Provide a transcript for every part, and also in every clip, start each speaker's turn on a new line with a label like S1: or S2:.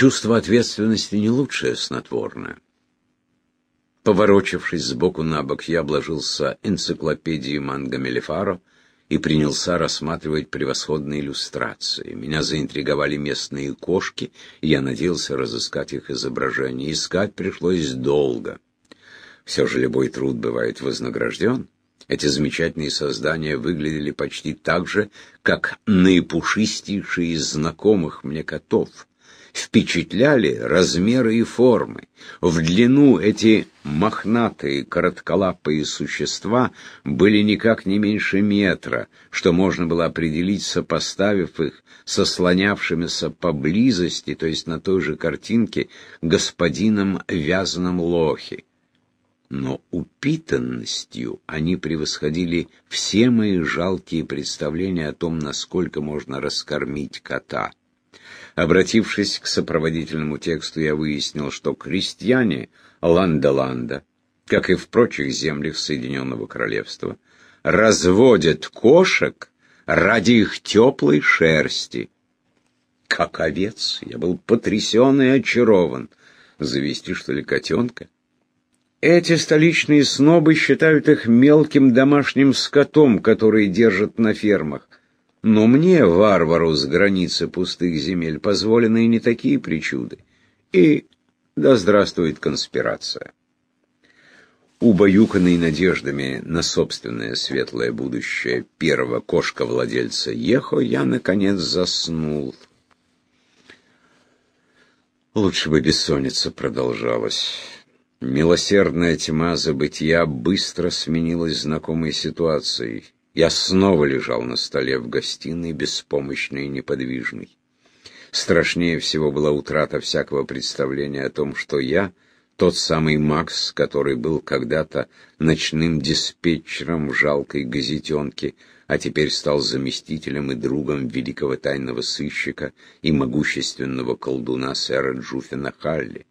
S1: Чувство ответственности не лучшее снотворное. Поворочившись сбоку на бок, я обложился энциклопедией Манго Мелефаро и принялся рассматривать превосходные иллюстрации. Меня заинтриговали местные кошки, и я надеялся разыскать их изображение. Искать пришлось долго. Все же любой труд бывает вознагражден. Эти замечательные создания выглядели почти так же, как наипушистейшие из знакомых мне котов впечатляли размеры и формы. В длину эти мохнатые, коротколапые существа были никак не меньше метра, что можно было определить, сопоставив их со слонявшимися поблизости, то есть на той же картинке, господином вязаном лохи. Но упитанностью они превосходили все мои жалкие представления о том, насколько можно раскормить кота. Обратившись к сопроводительному тексту, я выяснил, что крестьяне Ланда-Ланда, как и в прочих землях Соединенного Королевства, разводят кошек ради их теплой шерсти. Как овец, я был потрясен и очарован. Завести, что ли, котенка? Эти столичные снобы считают их мелким домашним скотом, который держат на фермах. Но мне, варвару с границы пустых земель, позволены и не такие причуды. И да здравствует конспирация. Убаюканный надеждами на собственное светлое будущее первого кошка-владельца Ехо, я, наконец, заснул. Лучше бы бессонница продолжалась. Милосердная тьма забытия быстро сменилась знакомой ситуацией. Я снова лежал на столе в гостиной, беспомощный и неподвижный. Страшнее всего была утрата всякого представления о том, что я — тот самый Макс, который был когда-то ночным диспетчером в жалкой газетенке, а теперь стал заместителем и другом великого тайного сыщика и могущественного колдуна сэра Джуфина Халли.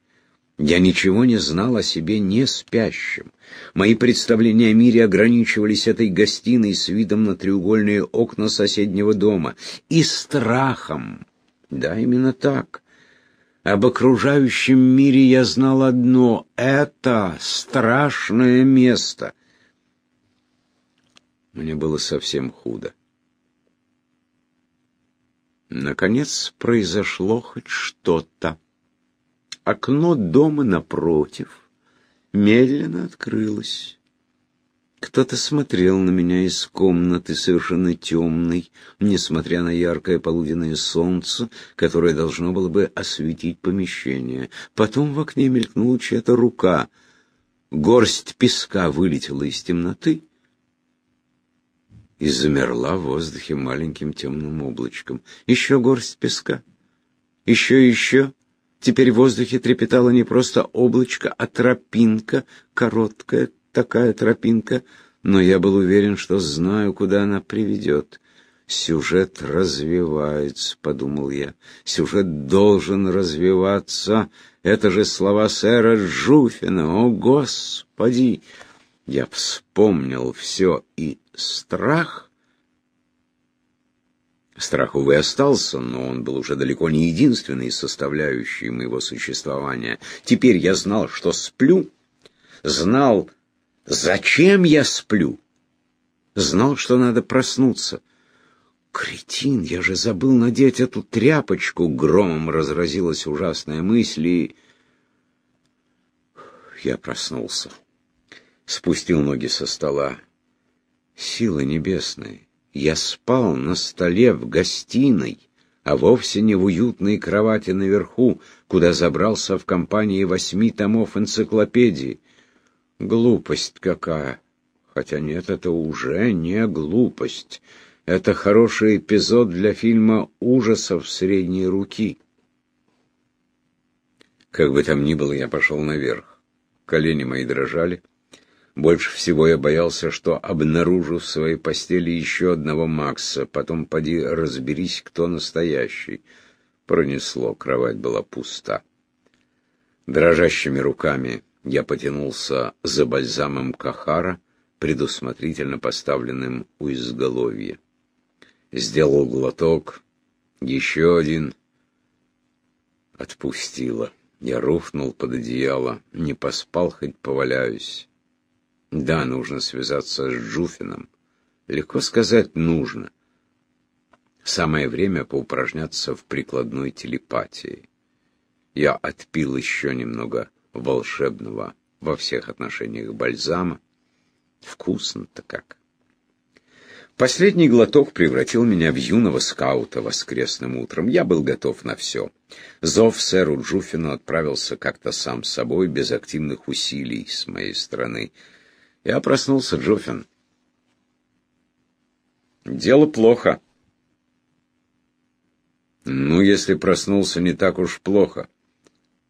S1: Я ничего не знал о себе не спящим. Мои представления о мире ограничивались этой гостиной с видом на треугольные окна соседнего дома и страхом. Да, именно так. Об окружающем мире я знал одно — это страшное место. Мне было совсем худо. Наконец произошло хоть что-то. Окно дома напротив медленно открылось. Кто-то смотрел на меня из комнаты, совершенно темной, несмотря на яркое полуденное солнце, которое должно было бы осветить помещение. Потом в окне мелькнула чья-то рука. Горсть песка вылетела из темноты и замерла в воздухе маленьким темным облачком. Еще горсть песка. Еще еще. Теперь в воздухе трепетало не просто облачко, а тропинка, короткая такая тропинка, но я был уверен, что знаю, куда она приведет. «Сюжет развивается», — подумал я. «Сюжет должен развиваться. Это же слова сэра Жуфина. О, Господи!» Я вспомнил все, и страх Страх, увы, остался, но он был уже далеко не единственной составляющей моего существования. Теперь я знал, что сплю, знал, зачем я сплю, знал, что надо проснуться. «Кретин, я же забыл надеть эту тряпочку!» Громом разразилась ужасная мысль, и... Я проснулся. Спустил ноги со стола. Силы небесные. Я спал на столе в гостиной, а вовсе не в уютной кровати наверху, куда забрался в компании восьми томов энциклопедии. Глупость какая! Хотя нет, это уже не глупость. Это хороший эпизод для фильма ужасов средней руки. Как бы там ни было, я пошел наверх. Колени мои дрожали. Больше всего я боялся, что обнаружу в своей постели еще одного Макса. Потом поди разберись, кто настоящий. Пронесло, кровать была пуста. Дрожащими руками я потянулся за бальзамом Кахара, предусмотрительно поставленным у изголовья. Сделал глоток, еще один. Отпустила. Я рухнул под одеяло. Не поспал, хоть поваляюсь. Да, нужно связаться с Джуфином. Легко сказать «нужно». Самое время поупражняться в прикладной телепатии. Я отпил еще немного волшебного во всех отношениях бальзама. Вкусно-то как. Последний глоток превратил меня в юного скаута воскресным утром. Я был готов на все. Зов сэру Джуфину отправился как-то сам собой, без активных усилий с моей стороны. Я проснулся, Джуфин. Дело плохо. Ну, если проснулся, не так уж плохо.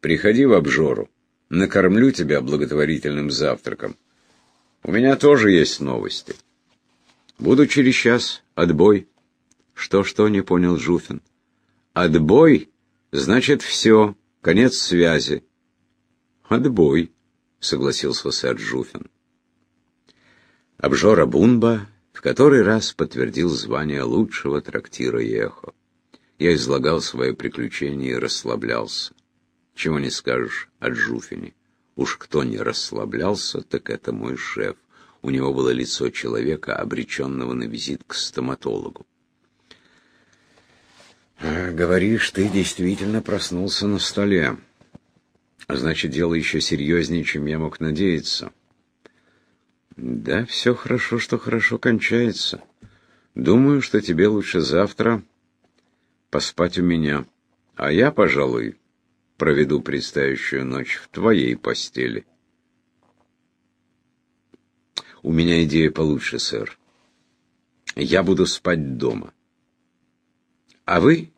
S1: Приходи в обжору. Накормлю тебя благотворительным завтраком. У меня тоже есть новости. Буду через час. Отбой. Что-что, не понял Жуфин. Отбой? Значит, все. Конец связи. Отбой, согласился сэр Жуфин. Обжора Бунба в который раз подтвердил звание лучшего трактира Ехо. Я излагал свои приключения и расслаблялся. Чего не скажешь о Джуфине. Уж кто не расслаблялся, так это мой шеф. У него было лицо человека, обреченного на визит к стоматологу. «Говоришь, ты действительно проснулся на столе. Значит, дело еще серьезнее, чем я мог надеяться». «Да, все хорошо, что хорошо кончается. Думаю, что тебе лучше завтра поспать у меня, а я, пожалуй, проведу предстоящую ночь в твоей постели». У меня идея получше, сэр. Я буду спать дома. А вы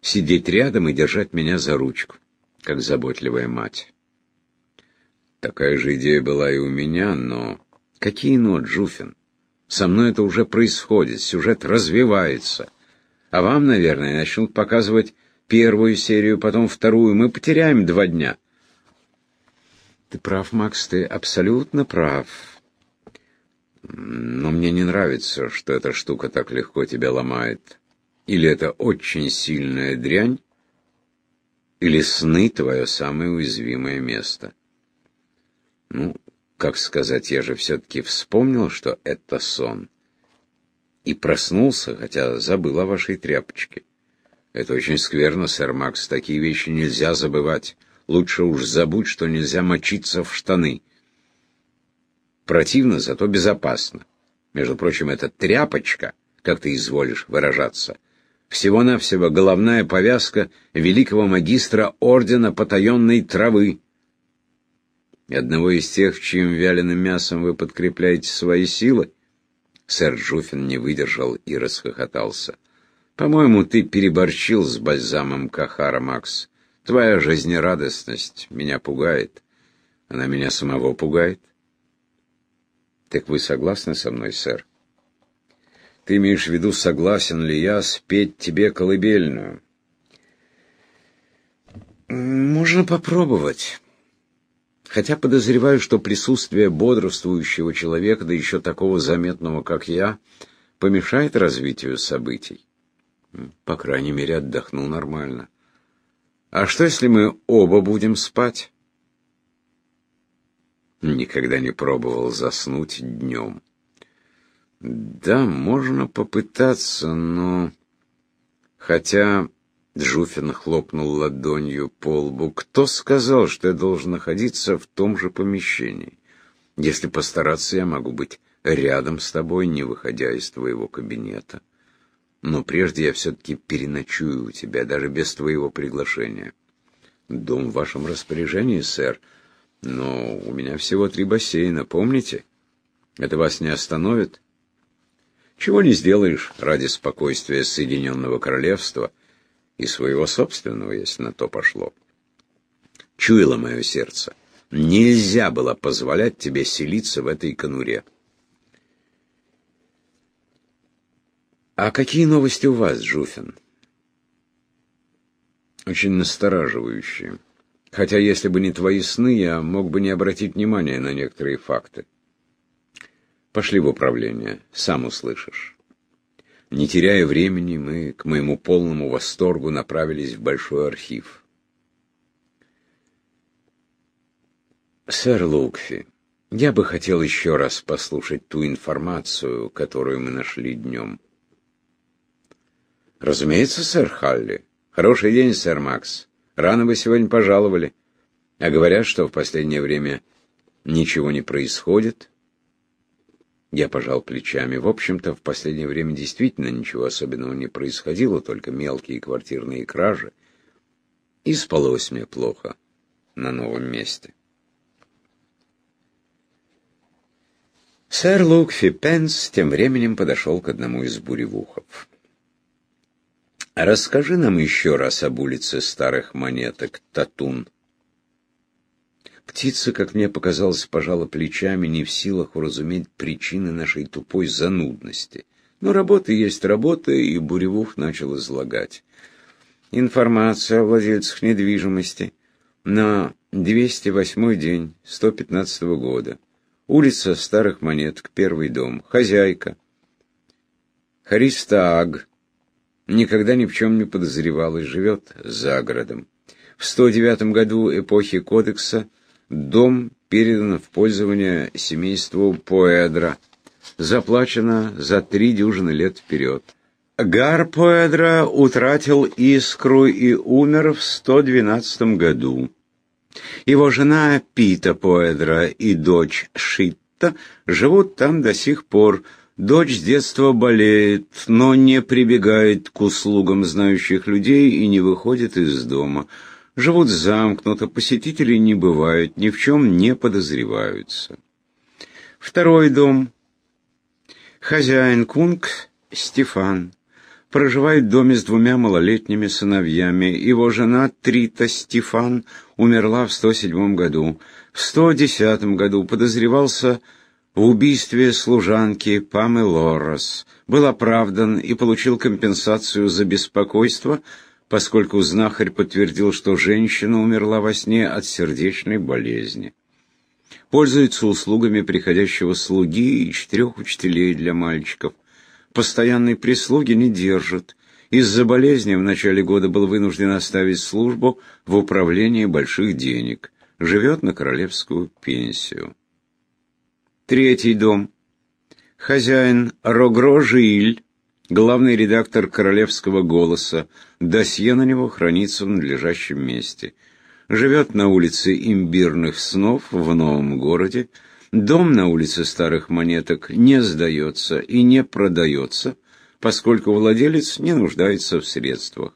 S1: сидеть рядом и держать меня за ручку, как заботливая мать. Такая же идея была и у меня, но... Какие но, Джуфин? Со мной это уже происходит, сюжет развивается. А вам, наверное, начнут показывать первую серию, потом вторую. Мы потеряем два дня. Ты прав, Макс, ты абсолютно прав. Но мне не нравится, что эта штука так легко тебя ломает. Или это очень сильная дрянь, или сны твое самое уязвимое место. Ну, как сказать, я же все-таки вспомнил, что это сон. И проснулся, хотя забыл о вашей тряпочке. Это очень скверно, сэр Макс, такие вещи нельзя забывать. Лучше уж забудь, что нельзя мочиться в штаны. Противно, зато безопасно. Между прочим, эта тряпочка, как ты изволишь выражаться, всего-навсего головная повязка великого магистра ордена потаенной травы. И одного из тех, чьим вяленым мясом вы подкрепляете свои силы? Сэр Джуфин не выдержал и расхохотался. По-моему, ты переборщил с бальзамом Кахара, Макс. Твоя жизнерадостность меня пугает. Она меня самого пугает. Так вы согласны со мной, сэр? Ты имеешь в виду, согласен ли я спеть тебе колыбельную? Можно попробовать. Хотя подозреваю, что присутствие бодрствующего человека, да еще такого заметного, как я, помешает развитию событий. По крайней мере, отдохну нормально. А что, если мы оба будем спать? Никогда не пробовал заснуть днем. Да, можно попытаться, но... Хотя... Джуфин хлопнул ладонью по лбу. «Кто сказал, что я должен находиться в том же помещении? Если постараться, я могу быть рядом с тобой, не выходя из твоего кабинета. Но прежде я все-таки переночую у тебя, даже без твоего приглашения. Дом в вашем распоряжении, сэр, но у меня всего три бассейна, помните? Это вас не остановит? Чего не сделаешь ради спокойствия Соединенного Королевства и своего собственного, если на то пошло. Чуяло мое сердце. Нельзя было позволять тебе селиться в этой конуре. А какие новости у вас, Жуфин? Очень настораживающие. Хотя, если бы не твои сны, я мог бы не обратить внимания на некоторые факты. Пошли в управление, сам услышишь. Не теряя времени, мы, к моему полному восторгу, направились в большой архив. «Сэр Лукфи, я бы хотел еще раз послушать ту информацию, которую мы нашли днем». «Разумеется, сэр Халли. Хороший день, сэр Макс. Рано вы сегодня пожаловали. А говорят, что в последнее время ничего не происходит». Я пожал плечами. В общем-то, в последнее время действительно ничего особенного не происходило, только мелкие квартирные кражи. И спалось мне плохо на новом месте. Сэр Лукфи Пенс тем временем подошел к одному из буревухов. «Расскажи нам еще раз об улице старых монеток, Татун». Птица, как мне показалось, пожала плечами, не в силах уразуметь причины нашей тупой занудности. Но работа есть работа, и Буревух начал излагать. Информация о владельцах недвижимости на 208 день 115 года. Улица Старых Монеток, первый дом. Хозяйка. Хариста Аг. Никогда ни в чем не подозревалась, живет за городом. В 109 году эпохи Кодекса Дом передан в пользование семейству Поэдра. Заплачено за три дюжины лет вперед. Гар Поэдра утратил искру и умер в 112 году. Его жена Пита Поэдра и дочь Шитта живут там до сих пор. Дочь с детства болеет, но не прибегает к услугам знающих людей и не выходит из дома живут замкнуто, посетителей не бывает, ни в чем не подозреваются. Второй дом. Хозяин Кунг Стефан проживает в доме с двумя малолетними сыновьями. Его жена Трита Стефан умерла в 107 году. В 110 году подозревался в убийстве служанки Памы Лоррес. Был оправдан и получил компенсацию за беспокойство – поскольку знахарь подтвердил, что женщина умерла во сне от сердечной болезни. Пользуется услугами приходящего слуги и четырех учителей для мальчиков. Постоянной прислуги не держит. Из-за болезни в начале года был вынужден оставить службу в управлении больших денег. Живет на королевскую пенсию. Третий дом. Хозяин Рогро Жиль главный редактор «Королевского голоса». Досье на него хранится в надлежащем месте. Живет на улице Имбирных снов в Новом городе. Дом на улице Старых Монеток не сдается и не продается, поскольку владелец не нуждается в средствах.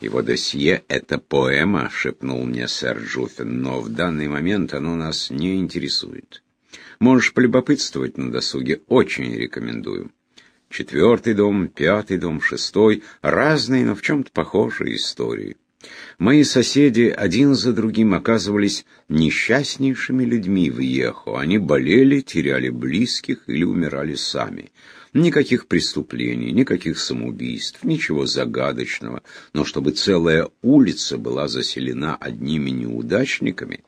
S1: «Его досье — это поэма», — шепнул мне сэр Джуффин, «но в данный момент оно нас не интересует. Можешь полюбопытствовать на досуге, очень рекомендую». Четвертый дом, пятый дом, шестой — разные, но в чем-то похожие истории. Мои соседи один за другим оказывались несчастнейшими людьми в Ехо. Они болели, теряли близких или умирали сами. Никаких преступлений, никаких самоубийств, ничего загадочного. Но чтобы целая улица была заселена одними неудачниками,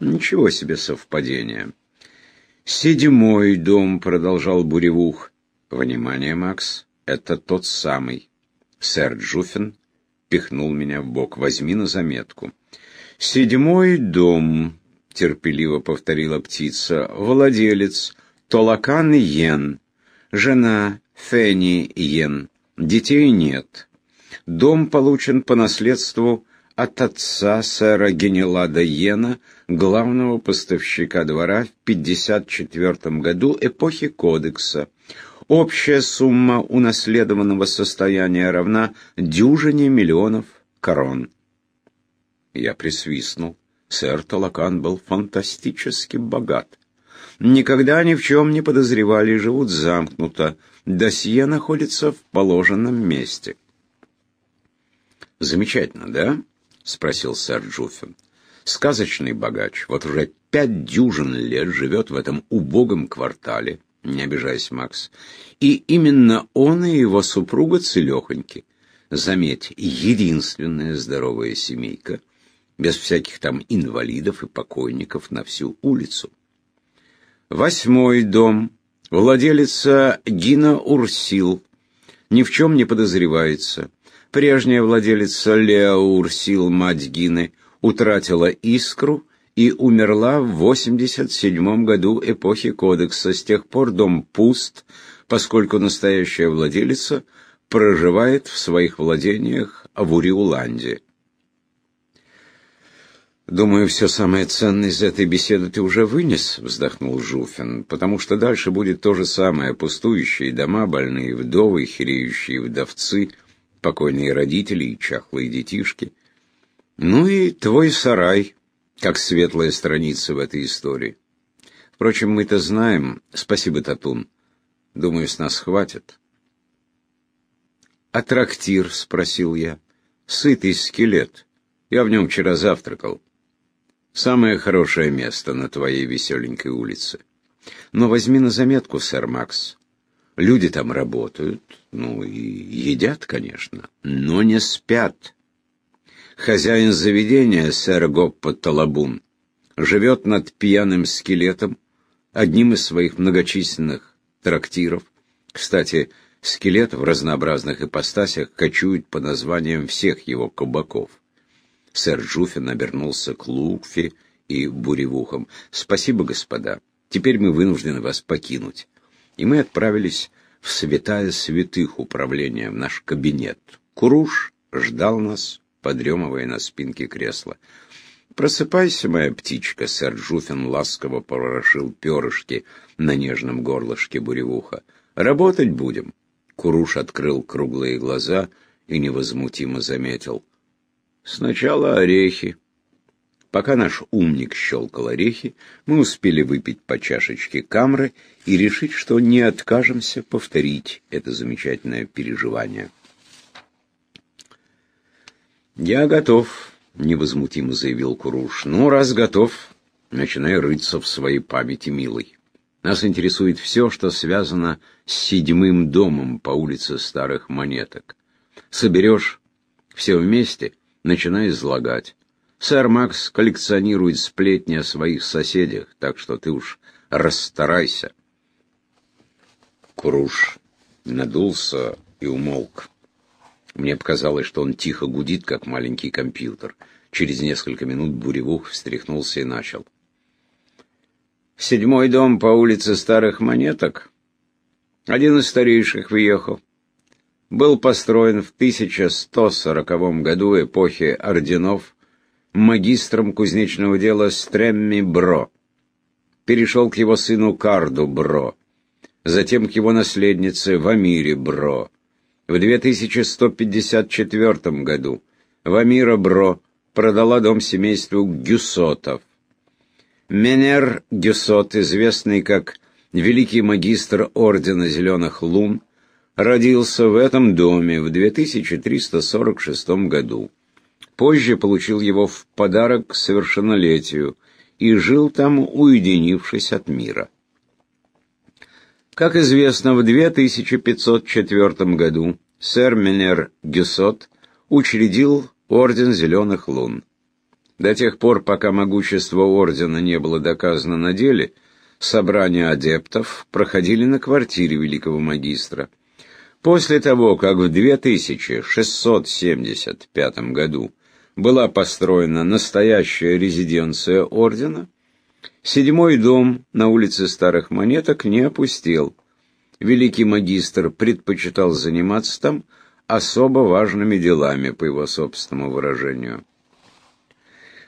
S1: ничего себе совпадение. «Седьмой дом», — продолжал Буревух, «Внимание, Макс, это тот самый». Сэр Джуффин пихнул меня в бок. «Возьми на заметку». «Седьмой дом», — терпеливо повторила птица, — «владелец Толакан Йен, жена Фенни Йен, детей нет. Дом получен по наследству от отца сэра Генелада Йена, главного поставщика двора в 54 году эпохи Кодекса. Общая сумма унаследованного состояния равна дюжине миллионов корон. Я присвистнул. Сэр Талакан был фантастически богат. Никогда ни в чем не подозревали, живут замкнуто. Досье находится в положенном месте. «Замечательно, да?» — спросил сэр Джуффин. «Сказочный богач, вот уже пять дюжин лет живет в этом убогом квартале, не обижайся, Макс. И именно он и его супруга целехоньки. Заметь, единственная здоровая семейка, без всяких там инвалидов и покойников на всю улицу. Восьмой дом. Владелица Гина Урсил ни в чем не подозревается. Прежняя владелица Леа Урсил, мать Гины, утратила искру и умерла в 87 году эпохи Кодекса. С тех пор дом пуст, поскольку настоящая владелица проживает в своих владениях в Уриуланде. «Думаю, все самое ценное из этой беседы ты уже вынес», — вздохнул Жуфин, «потому что дальше будет то же самое. Пустующие дома, больные вдовы, хереющие вдовцы, покойные родители и чахлые детишки. Ну и твой сарай, как светлая страница в этой истории. Впрочем, мы-то знаем. Спасибо, Татун. Думаю, с нас хватит». «А трактир?» — спросил я. «Сытый скелет. Я в нем вчера завтракал». Самое хорошее место на твоей веселенькой улице. Но возьми на заметку, сэр Макс. Люди там работают, ну и едят, конечно, но не спят. Хозяин заведения, сэр Гоппа Талабун, живет над пьяным скелетом, одним из своих многочисленных трактиров. Кстати, скелет в разнообразных ипостасях кочует по названиям всех его кабаков. Сэр Жуфин обернулся к Лукфе и Буревухам. «Спасибо, господа. Теперь мы вынуждены вас покинуть». И мы отправились в святая святых управления, в наш кабинет. Куруш ждал нас, подремывая на спинке кресла. «Просыпайся, моя птичка», — сэр Жуфин ласково порошил перышки на нежном горлышке буревуха. «Работать будем». Куруш открыл круглые глаза и невозмутимо заметил. Сначала орехи. Пока наш умник щелкал орехи, мы успели выпить по чашечке камры и решить, что не откажемся повторить это замечательное переживание. «Я готов», — невозмутимо заявил Куруш. «Ну, раз готов, начинай рыться в своей памяти, милый. Нас интересует все, что связано с седьмым домом по улице Старых Монеток. Соберешь все вместе — начинай излагать. Сэр Макс коллекционирует сплетни о своих соседях, так что ты уж расстарайся. Куруш надулся и умолк. Мне показалось, что он тихо гудит, как маленький компьютер. Через несколько минут Буревух встряхнулся и начал. «Седьмой дом по улице Старых Монеток. Один из старейших въехал был построен в 1140 году эпохи орденов магистром кузнечного дела Стремми Бро. Перешел к его сыну Карду Бро, затем к его наследнице Вамире Бро. В 2154 году Вамира Бро продала дом семейству Гюсотов. Менер Гюсот, известный как великий магистр Ордена Зеленых Лун, родился в этом доме в 2346 году. Позже получил его в подарок к совершеннолетию и жил там, уединившись от мира. Как известно, в 2504 году сэр Менер Гюсот учредил Орден Зеленых Лун. До тех пор, пока могущество Ордена не было доказано на деле, собрания адептов проходили на квартире великого магистра – После того, как в 2675 году была построена настоящая резиденция ордена, седьмой дом на улице Старых Монеток не опустел. Великий магистр предпочитал заниматься там особо важными делами, по его собственному выражению.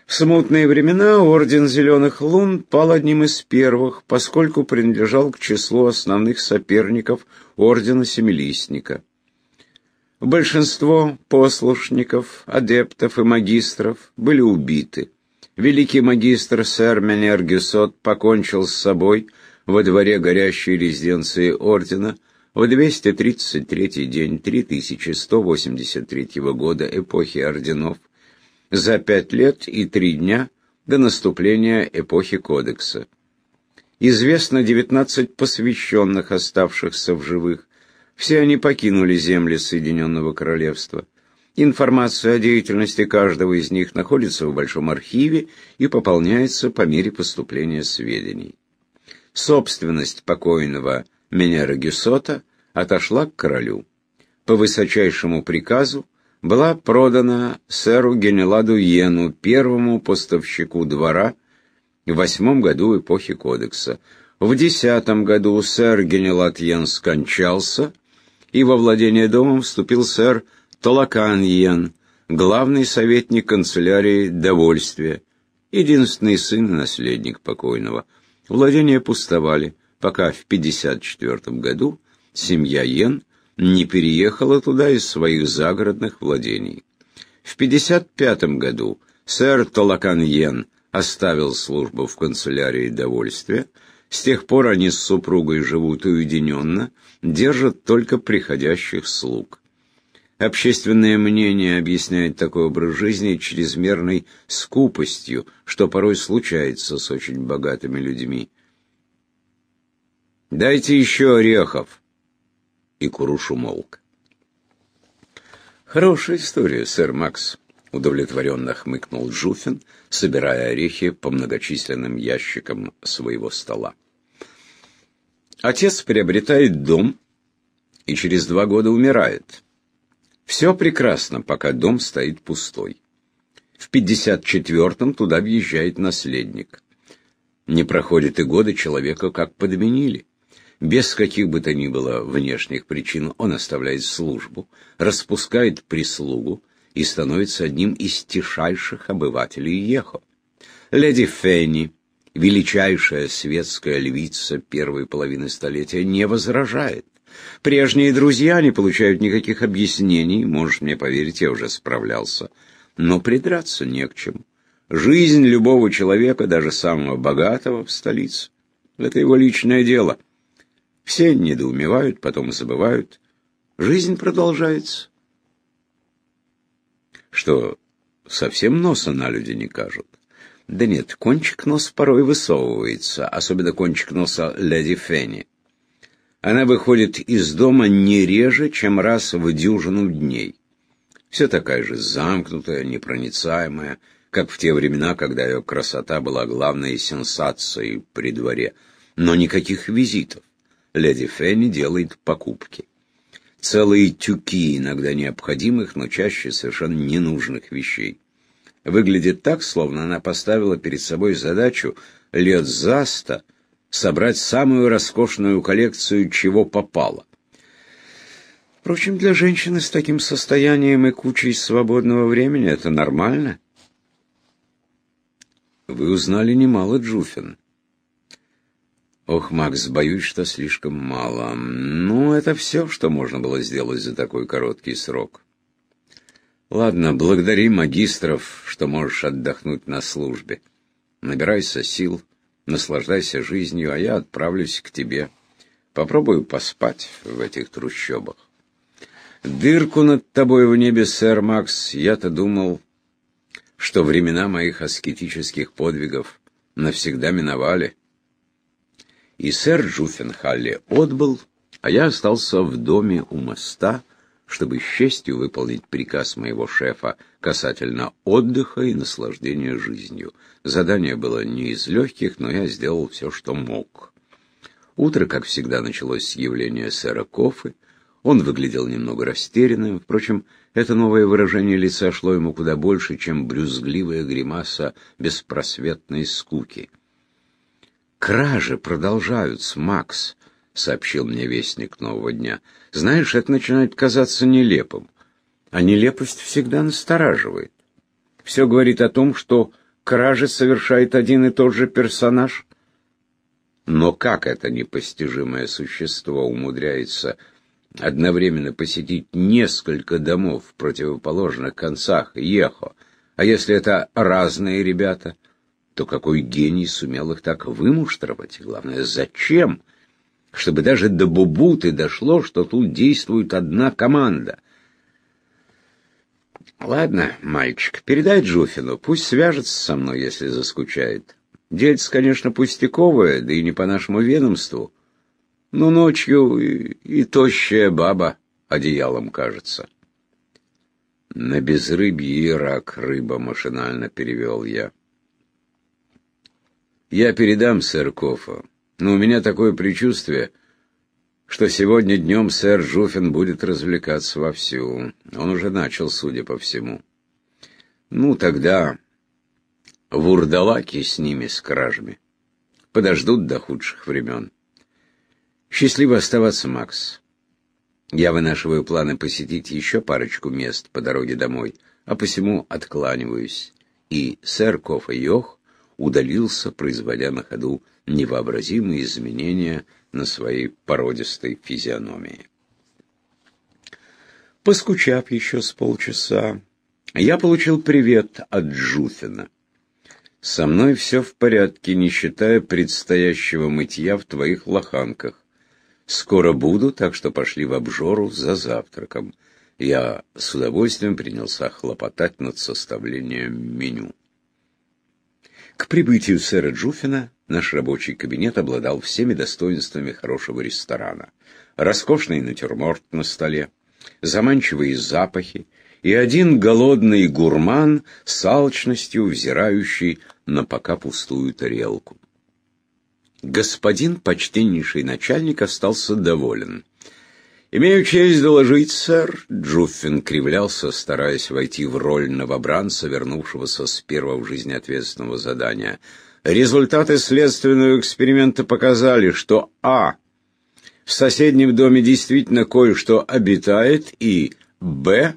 S1: В смутные времена Орден Зеленых Лун пал одним из первых, поскольку принадлежал к числу основных соперников Ордена Семилистника. Большинство послушников, адептов и магистров были убиты. Великий магистр сэр Менергюсот покончил с собой во дворе горящей резиденции Ордена в 233 день 3183 года эпохи Орденов, за пять лет и три дня до наступления эпохи Кодекса. Известно 19 посвященных, оставшихся в живых. Все они покинули земли Соединенного Королевства. Информация о деятельности каждого из них находится в Большом архиве и пополняется по мере поступления сведений. Собственность покойного Менера Гюсота, отошла к королю. По высочайшему приказу была продана сэру Генеладу Йену, первому поставщику двора, в восьмом году эпохи Кодекса. В десятом году сэр Генелад Йен скончался, и во владение домом вступил сэр Толакан Йен, главный советник канцелярии довольствия, единственный сын и наследник покойного. Владения пустовали, пока в 54 году семья Йен не переехала туда из своих загородных владений. В 55 году сэр Толакан Йен оставил службу в канцелярии довольствия, с тех пор они с супругой живут уединенно, держат только приходящих слуг. Общественное мнение объясняет такой образ жизни чрезмерной скупостью, что порой случается с очень богатыми людьми. «Дайте еще орехов!» И Куруш умолк. «Хорошая история, сэр Макс», — удовлетворенно хмыкнул Жуфин, собирая орехи по многочисленным ящикам своего стола. Отец приобретает дом и через два года умирает. Все прекрасно, пока дом стоит пустой. В 54-м туда въезжает наследник. Не проходит и года, человека как подменили. Без каких бы то ни было внешних причин он оставляет службу, распускает прислугу и становится одним из тишайших обывателей Ехо. Леди Фенни, величайшая светская львица первой половины столетия, не возражает. Прежние друзья не получают никаких объяснений, можешь мне поверить, я уже справлялся. Но придраться не к чему. Жизнь любого человека, даже самого богатого в столице, это его личное дело. Все недоумевают, потом забывают. Жизнь продолжается. Что, совсем носа на люди не кажут? Да нет, кончик нос порой высовывается, особенно кончик носа леди Фенни. Она выходит из дома не реже, чем раз в дюжину дней. Все такая же замкнутая, непроницаемая, как в те времена, когда ее красота была главной сенсацией при дворе. Но никаких визитов. Леди Фенни делает покупки. Целые тюки иногда необходимых, но чаще совершенно ненужных вещей. Выглядит так, словно она поставила перед собой задачу лет за сто — собрать самую роскошную коллекцию чего попало. Впрочем, для женщины с таким состоянием и кучей свободного времени это нормально. Вы узнали немало, Джуфин. Ох, Макс, боюсь, что слишком мало. Ну, это все, что можно было сделать за такой короткий срок. Ладно, благодари магистров, что можешь отдохнуть на службе. Набирайся сил наслаждайся жизнью, а я отправлюсь к тебе. Попробую поспать в этих трущобах. Дырку над тобой в небе, сэр Макс, я-то думал, что времена моих аскетических подвигов навсегда миновали. И сэр Джуффенхалли отбыл, а я остался в доме у моста, чтобы с честью выполнить приказ моего шефа касательно отдыха и наслаждения жизнью. Задание было не из легких, но я сделал все, что мог. Утро, как всегда, началось с явления сэра Кофы. Он выглядел немного растерянным. Впрочем, это новое выражение лица шло ему куда больше, чем брюзгливая гримаса беспросветной скуки. «Кражи продолжаются, Макс», — сообщил мне вестник нового дня. «Знаешь, это начинает казаться нелепым. А нелепость всегда настораживает. Все говорит о том, что кражи совершает один и тот же персонаж. Но как это непостижимое существо умудряется одновременно посетить несколько домов в противоположных концах Ехо? А если это разные ребята, то какой гений сумел их так вымуштровать? Главное, зачем? — чтобы даже до Бубуты дошло, что тут действует одна команда. Ладно, мальчик, передай Джуфину, пусть свяжется со мной, если заскучает. Дельце, конечно, пустяковое, да и не по нашему ведомству. Но ночью и, и тощая баба одеялом кажется. На безрыбье и рак рыба машинально перевел я. Я передам сэр Кофа. Но у меня такое предчувствие, что сегодня днем сэр Жуфин будет развлекаться вовсю. Он уже начал, судя по всему. Ну, тогда вурдалаки с ними, с кражами. Подождут до худших времен. Счастливо оставаться, Макс. Я вынашиваю планы посетить еще парочку мест по дороге домой, а посему откланиваюсь. И сэр Кофа Йох удалился, производя на ходу невообразимые изменения на своей породистой физиономии. Поскучав еще с полчаса, я получил привет от Джуфина. «Со мной все в порядке, не считая предстоящего мытья в твоих лоханках. Скоро буду, так что пошли в обжору за завтраком. Я с удовольствием принялся хлопотать над составлением меню. К прибытию сэра Джуфина наш рабочий кабинет обладал всеми достоинствами хорошего ресторана. Роскошный натюрморт на столе, заманчивые запахи и один голодный гурман с алчностью взирающий на пока пустую тарелку. Господин почтеннейший начальник остался доволен. «Имею честь доложить, сэр», — Джуффин кривлялся, стараясь войти в роль новобранца, вернувшегося с первого в жизни ответственного задания. «Результаты следственного эксперимента показали, что А. В соседнем доме действительно кое-что обитает, и Б.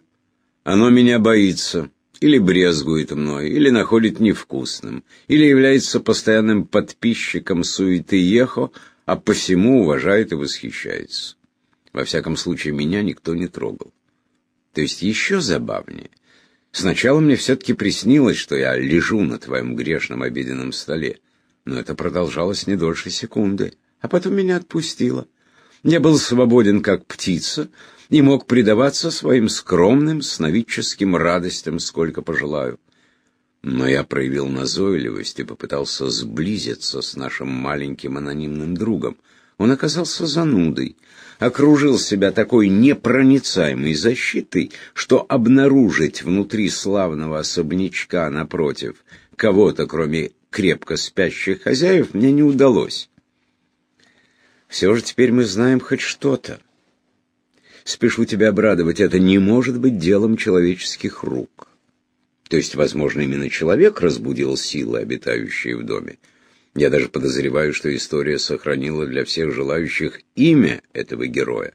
S1: Оно меня боится» или брезгует мной, или находит невкусным, или является постоянным подписчиком суеты Ехо, а посему уважает и восхищается. Во всяком случае, меня никто не трогал. То есть еще забавнее. Сначала мне все-таки приснилось, что я лежу на твоем грешном обеденном столе, но это продолжалось не дольше секунды, а потом меня отпустило. Я был свободен, как птица, и мог предаваться своим скромным сновидческим радостям, сколько пожелаю. Но я проявил назойливость и попытался сблизиться с нашим маленьким анонимным другом. Он оказался занудой, окружил себя такой непроницаемой защитой, что обнаружить внутри славного особнячка напротив кого-то, кроме крепко спящих хозяев, мне не удалось. Все же теперь мы знаем хоть что-то. Спешу тебя обрадовать, это не может быть делом человеческих рук. То есть, возможно, именно человек разбудил силы, обитающие в доме. Я даже подозреваю, что история сохранила для всех желающих имя этого героя.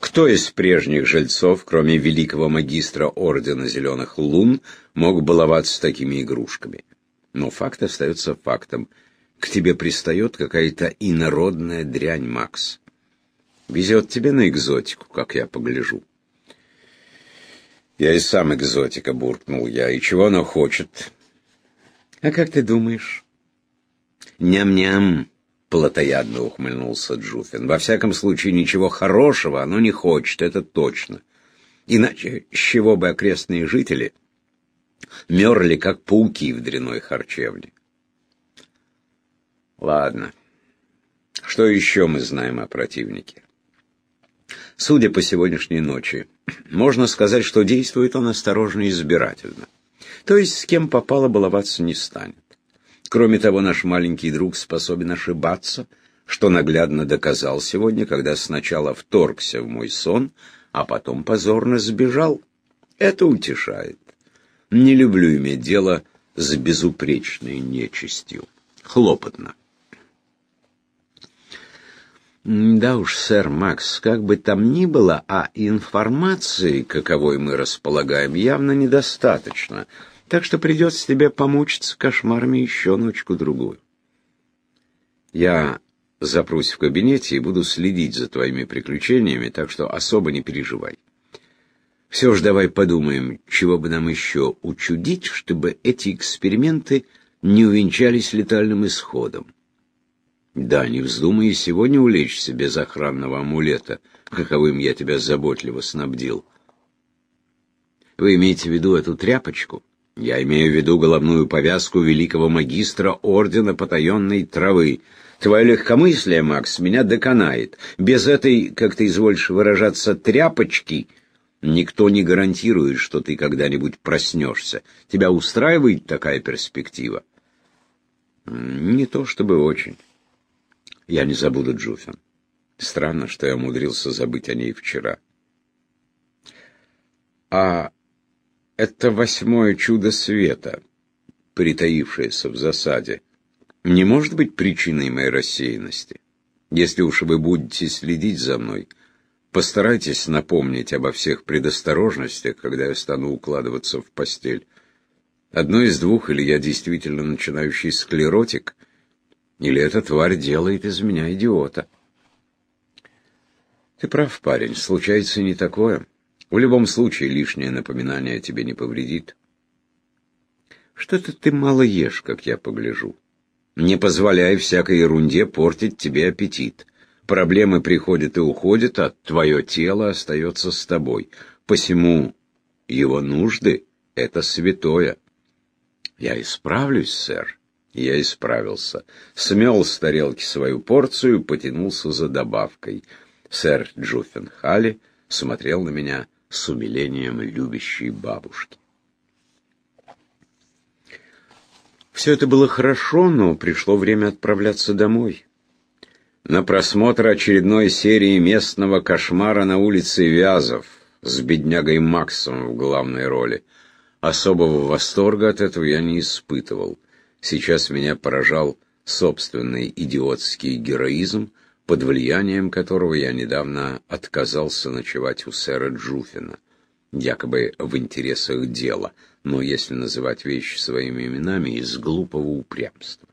S1: Кто из прежних жильцов, кроме великого магистра Ордена Зеленых Лун, мог баловаться такими игрушками? Но факт остается фактом. К тебе пристает какая-то инородная дрянь, Макс. Везет тебе на экзотику, как я погляжу. Я и сам экзотика, буркнул я. И чего она хочет? А как ты думаешь? Ням-ням, плотоядно ухмыльнулся Джуфин. Во всяком случае, ничего хорошего оно не хочет, это точно. Иначе с чего бы окрестные жители мерли, как пауки в дряной харчевне? Ладно. Что еще мы знаем о противнике? Судя по сегодняшней ночи, можно сказать, что действует он осторожно и избирательно. То есть с кем попало баловаться не станет. Кроме того, наш маленький друг способен ошибаться, что наглядно доказал сегодня, когда сначала вторгся в мой сон, а потом позорно сбежал. Это утешает. Не люблю иметь дело с безупречной нечистью. Хлопотно. Да уж, сэр Макс, как бы там ни было, а информации, каковой мы располагаем, явно недостаточно. Так что придется тебе помучиться кошмарами еще ночку-другую. Я запрусь в кабинете и буду следить за твоими приключениями, так что особо не переживай. Все ж давай подумаем, чего бы нам еще учудить, чтобы эти эксперименты не увенчались летальным исходом. Да, не вздумай сегодня улечься без охранного амулета, каковым я тебя заботливо снабдил. Вы имеете в виду эту тряпочку? Я имею в виду головную повязку великого магистра Ордена Потаенной Травы. Твое легкомыслие, Макс, меня доконает. Без этой, как ты изволишь выражаться, тряпочки никто не гарантирует, что ты когда-нибудь проснешься. Тебя устраивает такая перспектива? Не то чтобы очень. Я не забуду, Джуфин. Странно, что я умудрился забыть о ней вчера. А это восьмое чудо света, притаившееся в засаде, не может быть причиной моей рассеянности. Если уж вы будете следить за мной, постарайтесь напомнить обо всех предосторожностях, когда я стану укладываться в постель. Одно из двух, или я действительно начинающий склеротик, или эта тварь делает из меня идиота. Ты прав, парень, случается не такое. В любом случае, лишнее напоминание тебе не повредит. Что-то ты мало ешь, как я погляжу. Не позволяй всякой ерунде портить тебе аппетит. Проблемы приходят и уходят, а твое тело остается с тобой. Посему его нужды — это святое. Я исправлюсь, сэр. Я исправился. Смел с тарелки свою порцию, потянулся за добавкой. Сэр Джуффенхалли смотрел на меня с умилением любящей бабушки. Все это было хорошо, но пришло время отправляться домой. На просмотр очередной серии местного кошмара на улице Вязов с беднягой Максом в главной роли. Особого восторга от этого я не испытывал. Сейчас меня поражал собственный идиотский героизм, под влиянием которого я недавно отказался ночевать у сэра Джуфина, якобы в интересах дела, но если называть вещи своими именами, из глупого упрямства.